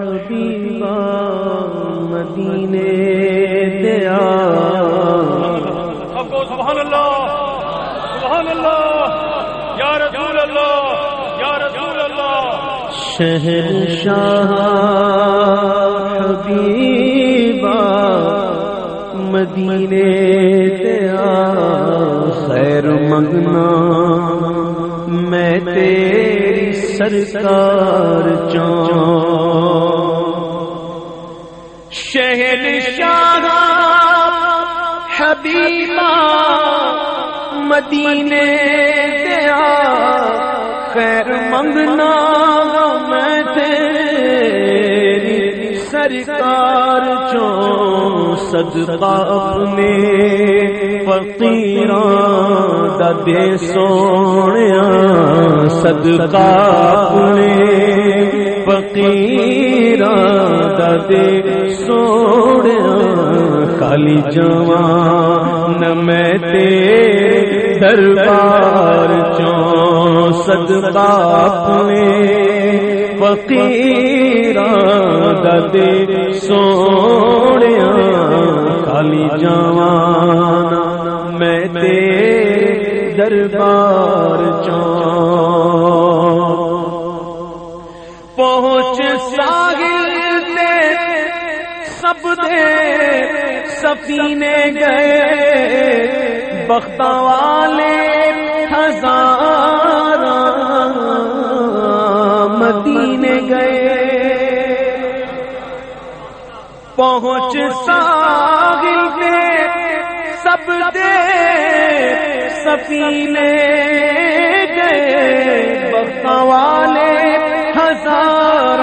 حبیبا مدینے دیا سبحان اللہ سبحان اللہ یا رسول اللہ یا رسول اللہ شہر شاہ حبیبا مدینے دیا خیر منگنا میں تیری سرکار چون شہر شاہ حبیبا مدینے دیا خیر منگنا میں تیری سرکار چوں صدقہ اپنے فقیران دا دے سونیا صدقہ اپنے فقیران دا دے سونیا خالی جوان نہ میں تیرے دربار چوں صدقہ اپنے فقیران دا دے سونیا خالی جوان میں تیرے دربار چوں پہنچ ساحل تے سب دے سفینے گئے بخت والے ہزار پہنچ ساحل تے سب دے سفینے گئے بخت والے ہزار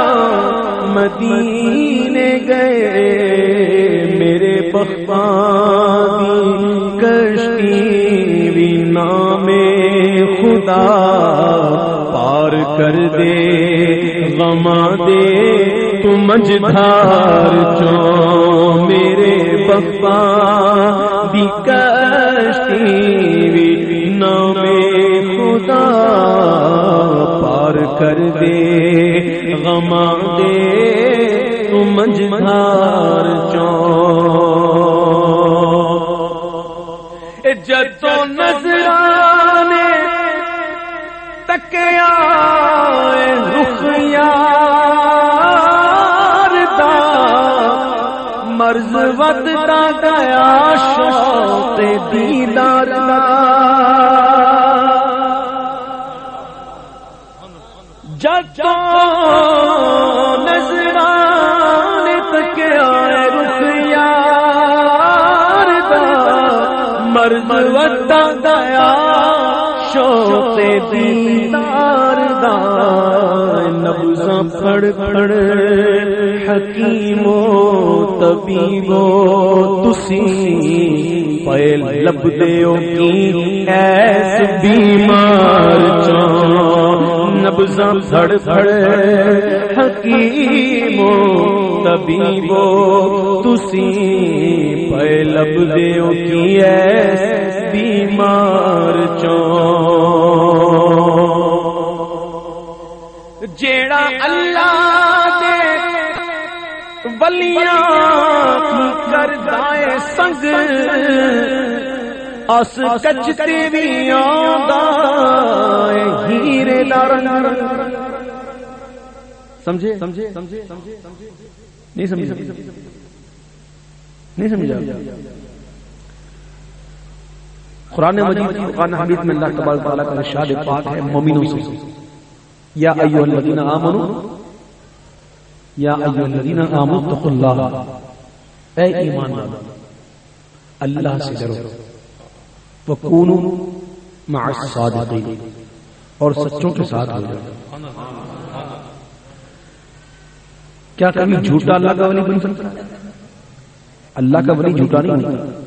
مدینے گئے میرے بخبانی کشتی بھی نام خدا کر دے غما دے، تو مجھار چو میرے بخبا دی کشتی نام خدا پار کر دے غما دے، تو مجھار شوق دیدار دا نظران تک آئے رخ دا مرد ودا گیا شوق دیدار دا۔ نبزاں پھڑ پھڑ۔ حکیمو طبیبو تسی پے لب دیو کی ایس بیمار چون نبزاں پھڑ پھڑ حکیمو طبیبو تسی پے لب دیو کی ایس بیمار چون ولیاں کی سنگ اس ہیرے سمجھے سمجھے سمجھے سمجھے نہیں سمجھے نہیں سمجھا قرآن مجید قرآن حمید میں اللہ تبارک تعالیٰ کا ارشاد پاک ہے مومنوں سے یا ایوہ الذین آمنوا یا ایوہ الذین آمنوا اتقوا اللہ. اے ایمان والو، اللہ سے ڈرو. وکونوا مع الصادقین. اور سچوں کے ساتھ ہو جاؤ کیا کبھی جھوٹا اللہ کا ولی بن سکتا ہے؟ اللہ کا ولی جھوٹا نہیں ہوتا.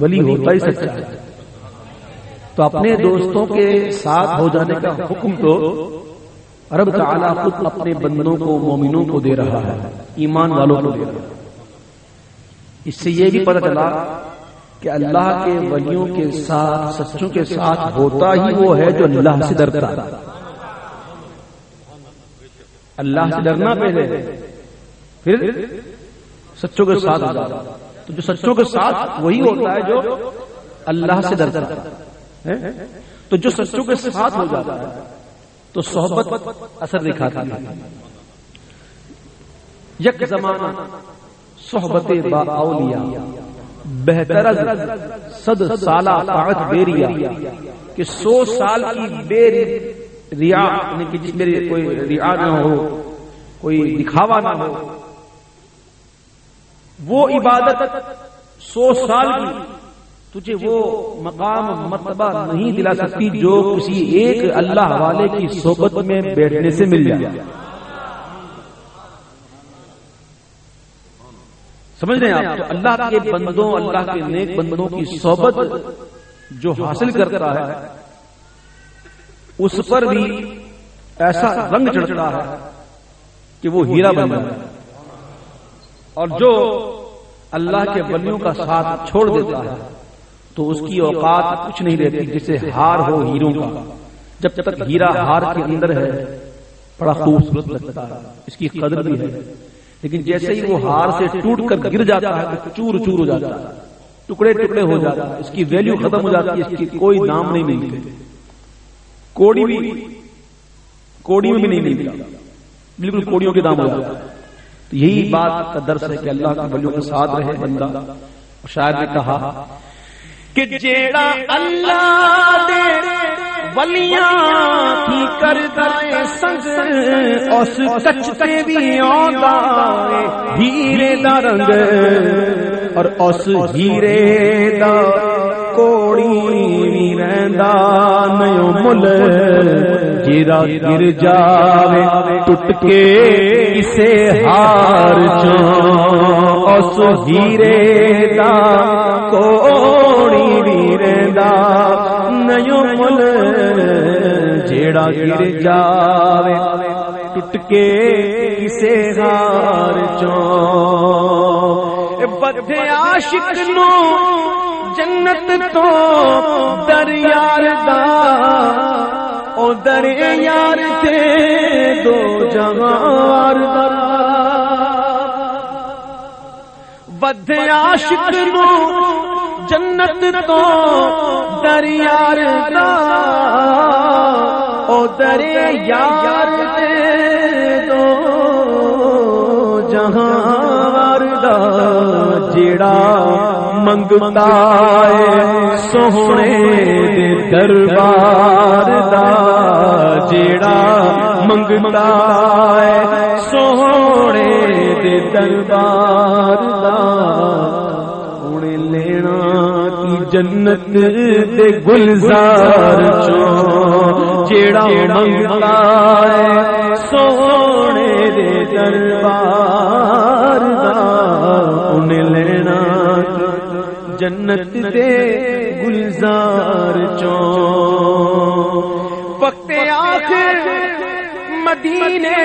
ولی ہوتا ہی سچا ہے. تو اپنے دوستوں کے ساتھ ہو جانے کا حکم تو رب تعالیٰ خود اپنے بندوں کو مومنوں کو دے رہا ہے، ایمان والوں کو دے رہا ہے۔ اس سے یہ بھی پتہ چلا کہ اللہ کے ولیوں کے ساتھ، سچوں کے ساتھ ہوتا ہی وہ ہے جو اللہ سے ڈرتا ہے۔ اللہ سے ڈرنا پہلے، پھر سچوں کے ساتھ ہو جاتا تو جو سچوں کے ساتھ وہی ہوتا ہے جو اللہ سے ڈرتا ہے۔ تو جو سچوں کے ساتھ ہو جاتا ہے۔ تو صحبت اثر دکھاتا ہے۔ یک زمانہ صحبت با اولیاء، بہتر صد سالہ طاعت بیریا کہ سو سال کی بے ریا یعنی کہ جس میں کوئی ریا نہ ہو، کوئی دکھاوا نہ ہو، وہ عبادت سو سال کی تجھے وہ مقام مرتبہ نہیں دلا سکتی جو کسی ایک اللہ والے کی صحبت میں بیٹھنے سے مل جائے۔ سمجھ رہے ہیں آپ؟ تو اللہ کے بندوں اللہ کے نیک بندوں کی صحبت جو حاصل کرتا ہے اس پر بھی ایسا رنگ چڑھتا ہے کہ وہ ہیرا بن جاتا ہے۔ اور جو اللہ کے بلیوں کا ساتھ چھوڑ دیتا ہے تو اس کی اوقات کچھ نہیں رہتی جسے ہار ہو ہیروں کا۔ جب تک ہیرا ہار کے اندر ہے، بڑا خوبصورت لگتا ہے۔ اس کی قدر بھی ہے۔ لیکن جیسے ہی وہ ہار سے ٹوٹ کر گر جاتا ہے، تو چور چور ہو جاتا ہے۔ ٹکڑے ٹکڑے ہو جاتا ہے اس کی ویلیو ختم ہو جاتی ہے۔ اس کی کوئی دام نہیں ملتی کوڑی بھی کوڑی میں بھی نہیں ملتی بالکل کوڑیوں کے دام ہو جاتا ہے۔ تو یہی بات کا درس ہے کہ اللہ کے بلیوں کے ساتھ رہے بندہ۔ شاید نے کہا کہ جیڑا اللہ دے ولیاں کی کر دے سنگ اس کچتے بھی آندا ہیرے دا رنگ۔ اور اس ہیرے دا کوڑی بھی رہندا نیو مل۔ جیرا گر جاوے ٹوٹ کے اسے ہار چوں اس ہیرے دا کوڑی بھی نیو مل جیڑا گر جاوے ٹوٹ کے اسے ہار چوں بدھے عاشق نو جنت تو دریار دا، او در یار تے دو جوار دا۔ ود عاشق نو جنت تو دریار دا او در یار تے دو جہاں دا جیڑا منگتا ہے، سونے دے دربار دا جیڑا منگتا ہے، سونے دے دربار دا۔ انہیں لینا جنت دے گلزار چوں جیڑا منگتا ہے سونے دے دربار دا انہیں لینا جنت دے گلزار چوں وقت آخر مدینے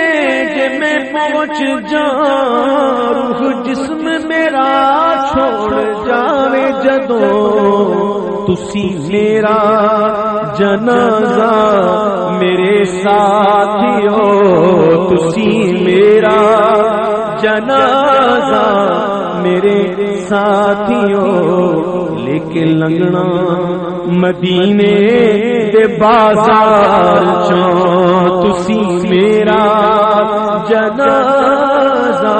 جے میں پہنچ جاؤں، روح جسم میرا چھوڑ جاوے جدوں۔ تسی میرا جنازہ میرے ساتھیو تسی میرا جنازہ میرے ساتھیوں۔ لے کے لنگنا مدینے دے بازار چوں تسی میرا جنازہ۔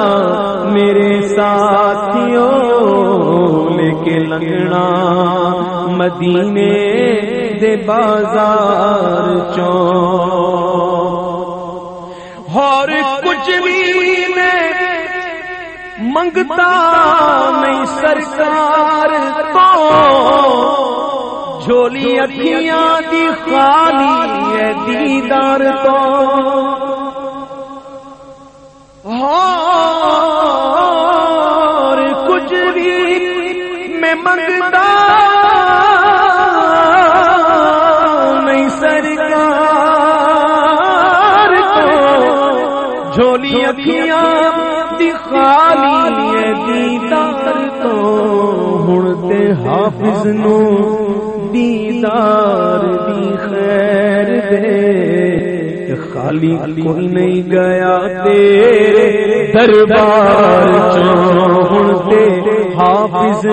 میرے ساتھیوں، لے کے لنگنا۔ مدینے دے بازار چوں اور کچھ بھی میں منگتا نہیں، سرکار تو جھولی اکھیاں دی خالی ہے دیدار تو۔ اور کچھ بھی میں منگتا نہیں، سرکار تو۔ جھولی اکھیاں دی خالی ہے دیدار تو۔ ہن تے حافظ نو دیدار بھی خیر دے خالی کوئی نہیں گیا تیرے دربار چونتے حافظ